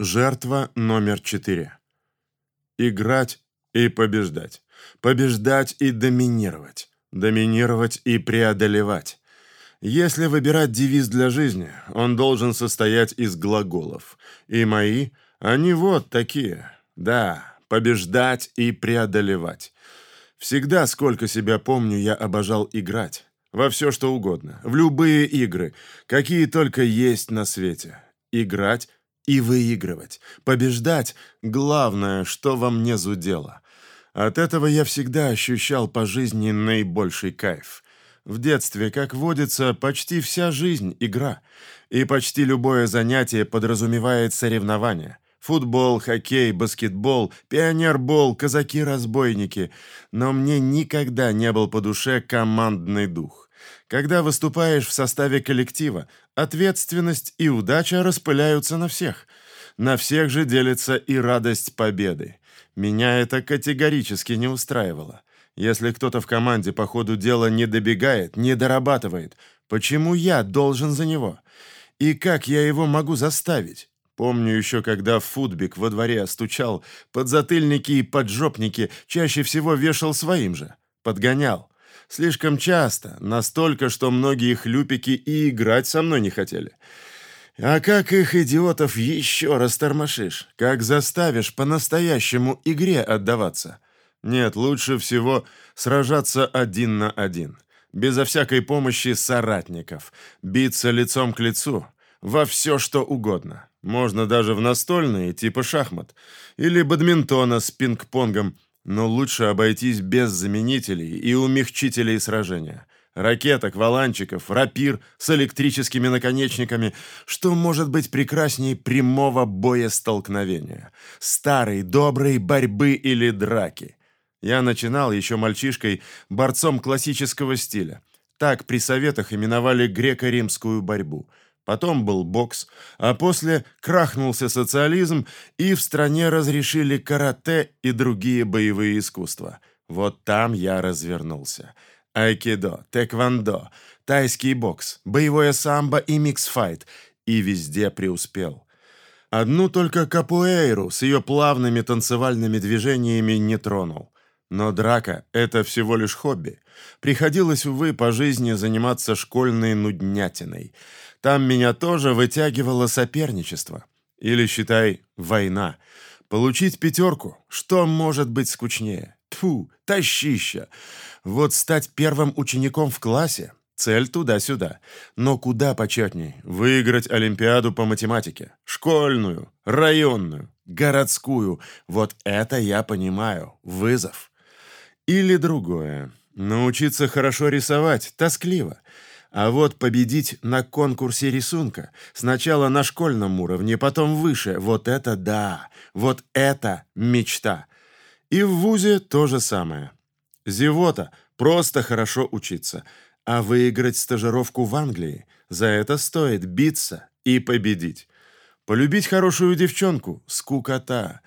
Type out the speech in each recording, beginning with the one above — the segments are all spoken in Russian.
Жертва номер четыре. Играть и побеждать. Побеждать и доминировать. Доминировать и преодолевать. Если выбирать девиз для жизни, он должен состоять из глаголов. И мои, они вот такие. Да, побеждать и преодолевать. Всегда, сколько себя помню, я обожал играть. Во все, что угодно. В любые игры, какие только есть на свете. Играть и выигрывать. Побеждать — главное, что во мне зудело. От этого я всегда ощущал по жизни наибольший кайф. В детстве, как водится, почти вся жизнь — игра. И почти любое занятие подразумевает соревнования. Футбол, хоккей, баскетбол, пионербол, казаки-разбойники. Но мне никогда не был по душе командный дух. Когда выступаешь в составе коллектива, ответственность и удача распыляются на всех. На всех же делится и радость победы. Меня это категорически не устраивало. Если кто-то в команде по ходу дела не добегает, не дорабатывает, почему я должен за него? И как я его могу заставить? Помню еще, когда футбик во дворе стучал, подзатыльники и поджопники чаще всего вешал своим же. Подгонял. Слишком часто, настолько, что многие хлюпики и играть со мной не хотели. А как их, идиотов, еще раз тормошишь? Как заставишь по-настоящему игре отдаваться? Нет, лучше всего сражаться один на один. Безо всякой помощи соратников. Биться лицом к лицу. Во все, что угодно. Можно даже в настольные, типа шахмат. Или бадминтона с пинг-понгом но лучше обойтись без заменителей и умягчителей сражения. Ракеток, валанчиков, рапир с электрическими наконечниками. Что может быть прекрасней прямого боестолкновения? Старой, доброй борьбы или драки? Я начинал еще мальчишкой борцом классического стиля. Так при советах именовали греко-римскую борьбу – Потом был бокс, а после крахнулся социализм, и в стране разрешили карате и другие боевые искусства. Вот там я развернулся. Айкидо, тэквондо, тайский бокс, боевое самбо и миксфайт. И везде преуспел. Одну только капуэйру с ее плавными танцевальными движениями не тронул. Но драка — это всего лишь хобби. Приходилось, увы, по жизни заниматься школьной нуднятиной — там меня тоже вытягивало соперничество. Или, считай, война. Получить пятерку, что может быть скучнее? Тфу, тащища. Вот стать первым учеником в классе – цель туда-сюда. Но куда почетней – выиграть Олимпиаду по математике. Школьную, районную, городскую. Вот это я понимаю. Вызов. Или другое. Научиться хорошо рисовать – тоскливо. А вот победить на конкурсе рисунка, сначала на школьном уровне, потом выше, вот это да, вот это мечта. И в ВУЗе то же самое. Зевота, просто хорошо учиться, а выиграть стажировку в Англии, за это стоит биться и победить. Полюбить хорошую девчонку – скукота.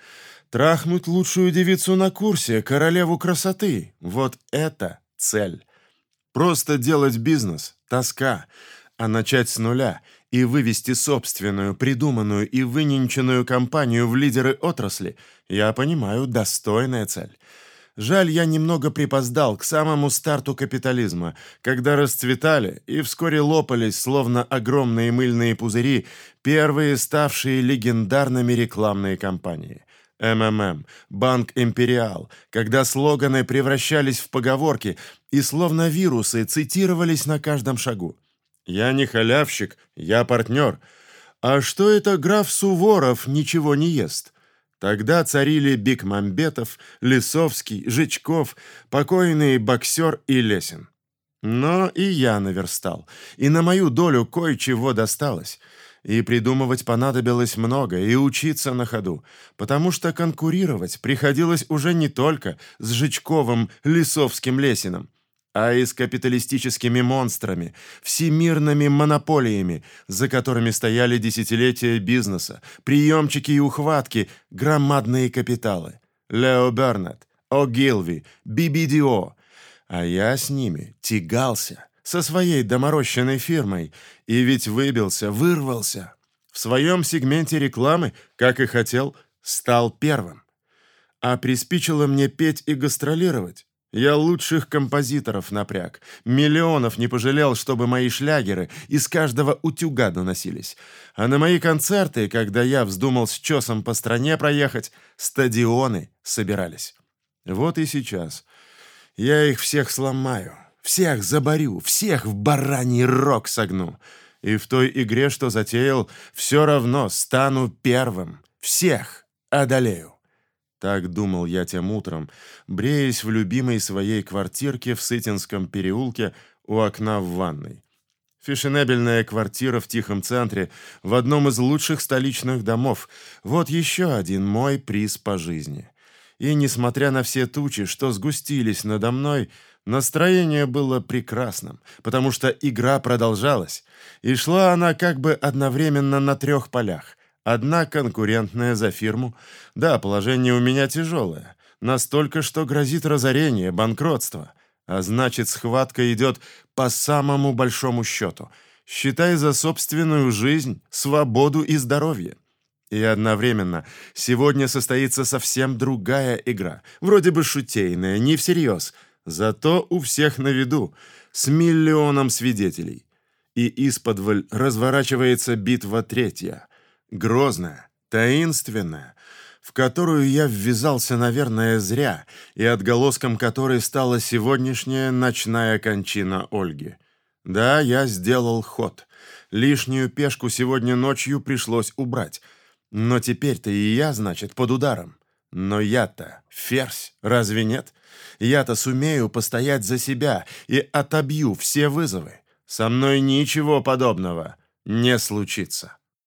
Трахнуть лучшую девицу на курсе, королеву красоты – вот это цель. Просто делать бизнес – тоска, а начать с нуля и вывести собственную, придуманную и выненченную компанию в лидеры отрасли – я понимаю, достойная цель. Жаль, я немного припоздал к самому старту капитализма, когда расцветали и вскоре лопались, словно огромные мыльные пузыри, первые ставшие легендарными рекламные кампании. МММ, Банк Империал, когда слоганы превращались в поговорки и словно вирусы цитировались на каждом шагу. «Я не халявщик, я партнер». «А что это граф Суворов ничего не ест?» Тогда царили Бекмамбетов, Лисовский, Жичков, покойный боксер и Лесин. Но и я наверстал, и на мою долю кое-чего досталось — и придумывать понадобилось много, и учиться на ходу, потому что конкурировать приходилось уже не только с Жичковым, Лисовским, Лесиным, а и с капиталистическими монстрами, всемирными монополиями, за которыми стояли десятилетия бизнеса, приемчики и ухватки, громадные капиталы. Лео Бернет, О'Гилви, BBDO. А я с ними тягался со своей доморощенной фирмой, и ведь выбился, вырвался. В своем сегменте рекламы, как и хотел, стал первым. А приспичило мне петь и гастролировать. Я лучших композиторов напряг. Миллионов не пожалел, чтобы мои шлягеры из каждого утюга доносились. А на мои концерты, когда я вздумал с чесом по стране проехать, стадионы собирались. Вот и сейчас. Я их всех сломаю, всех заборю, всех в бараний рог согну. И в той игре, что затеял, все равно стану первым. Всех одолею. Так думал я тем утром, бреясь в любимой своей квартирке в Сытинском переулке у окна в ванной. Фешенебельная квартира в тихом центре, в одном из лучших столичных домов. Вот еще один мой приз по жизни. И, несмотря на все тучи, что сгустились надо мной, настроение было прекрасным, потому что игра продолжалась, и шла она как бы одновременно на трех полях. Одна конкурентная за фирму. Да, положение у меня тяжелое. Настолько, что грозит разорение, банкротство. А значит, схватка идет по самому большому счету. Считай за собственную жизнь, свободу и здоровье. И одновременно сегодня состоится совсем другая игра. Вроде бы шутейная, не всерьез. Зато у всех на виду, с миллионом свидетелей. И исподволь разворачивается битва третья — грозная, таинственная, в которую я ввязался, наверное, зря, и отголоском которой стала сегодняшняя ночная кончина Ольги. Да, я сделал ход. Лишнюю пешку сегодня ночью пришлось убрать. Но теперь-то и я, значит, под ударом. Но я-то ферзь, разве нет? Я-то сумею постоять за себя и отобью все вызовы. Со мной ничего подобного не случится.